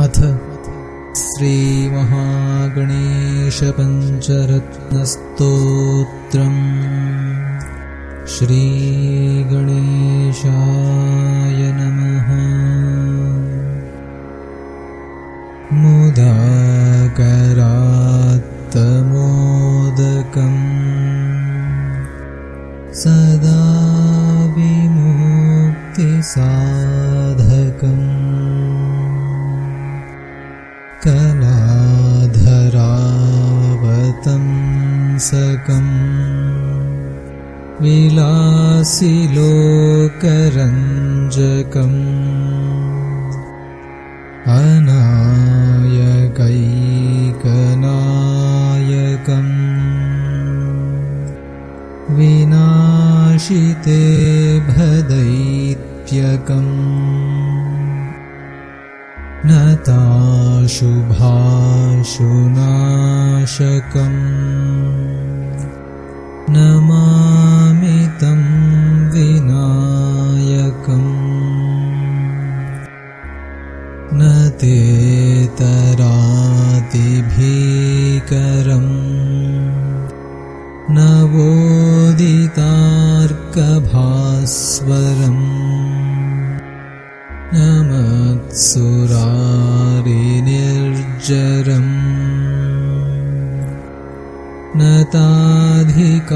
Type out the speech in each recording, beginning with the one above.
अथ श्रीमहागणेशपञ्चरत्नस्तोत्रम् श्रीगणेशाय नमः। मुदाकरात्तमोदकम् सदा विमुक्तिसाधकम् कलाधरावतंसकम् विलासिलोकरञ्जकम् अनायकैकनायकम् विनाशिते भदैत्यकम् नताशुभाशुनाशकम् नमामितं विनायकम् न तेतरातिभीकरम् न मत्सुरारिनिर्जरम् न ताधिकापदुद्धरम्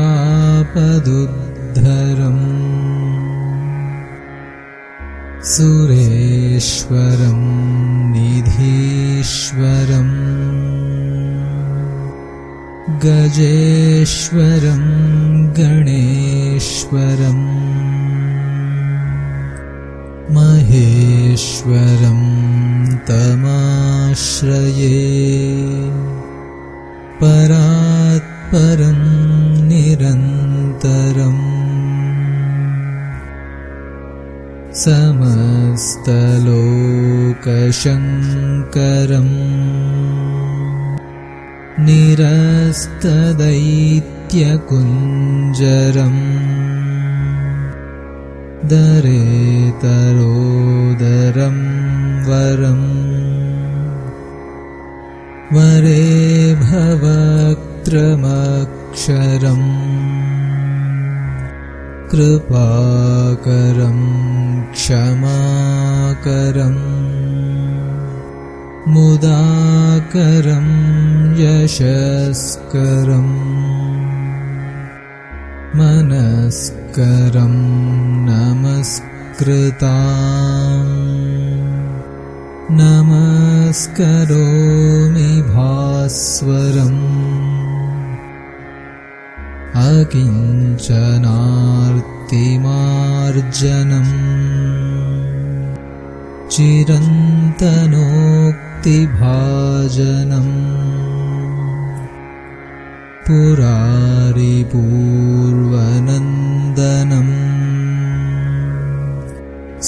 सुरेश्वरं निधीश्वरम् गजेश्वरं गणेश्वरम् महेश्वरं तमाश्रये परात्परं निरन्तरम् समस्तलोकशङ्करम् निरस्तदैत्यकुञ्जरम् दरेतरोदरं वरम् वरे। भवक्त्रमक्षरम् कृपाकरं क्षमाकरम् मुदाकरं यशस्करम् मनस्करं नमस्कृता नमस्करोमि भास्वरम्। अकिञ्चनार्तिमार्जनम्। चिरन्तनोक्तिभाजनम् पुरारिपूर्वनन्दनम्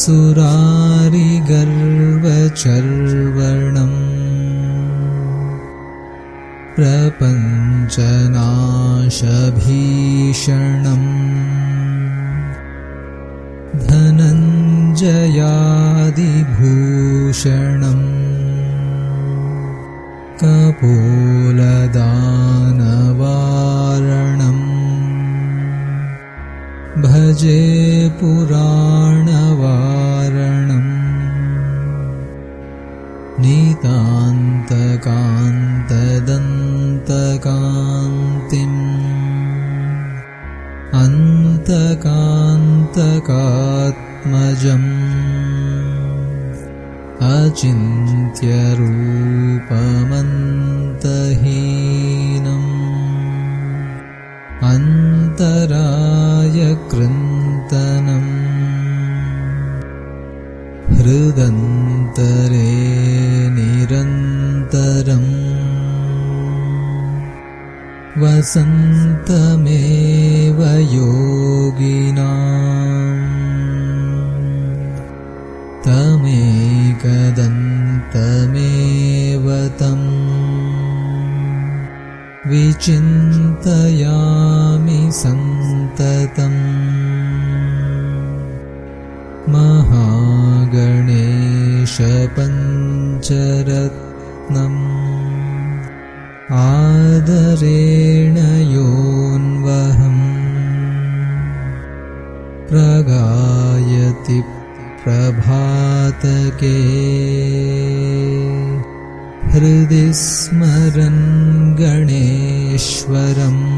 सुरारिगर्वचर्वणम् प्रपञ्चनाशभीषणम् धनञ्जयादिभूषणम् कपोलदानवारणम् भजे पुराणवारणम् नीतान्तकान्तदन्तकान्तिम् अन्तकान्तकात्मजम् अचिन्त्यरूपमन्तहीनम् अन्तरायकृन्तनम् हृदन्तरे निरन्तरम् वसन्तमेव योगिना तमेकदन्तमेव तम् विचिन्तयामि सन्ततम् पञ्चरत्नम् आदरेण योऽन्वहम् प्रगायति प्रभातके। हृदि स्मरन् गणेश्वरम्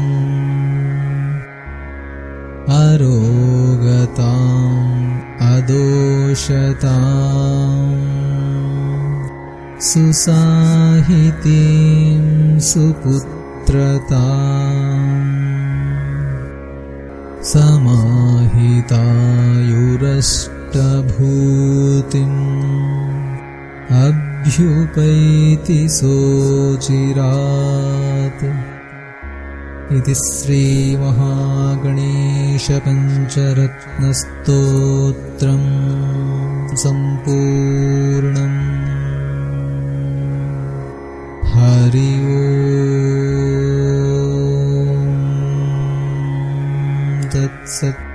अरोगताम् अदोषताम्। सुसाहितीं सुपुत्रता समाहितायुरष्टभूतिम् अभ्युपैति सोचिरात् इति श्रीमहागणेशपञ्चरत्नस्तोत्रम् सम्पूर्णम् हरि ओ तत्सत्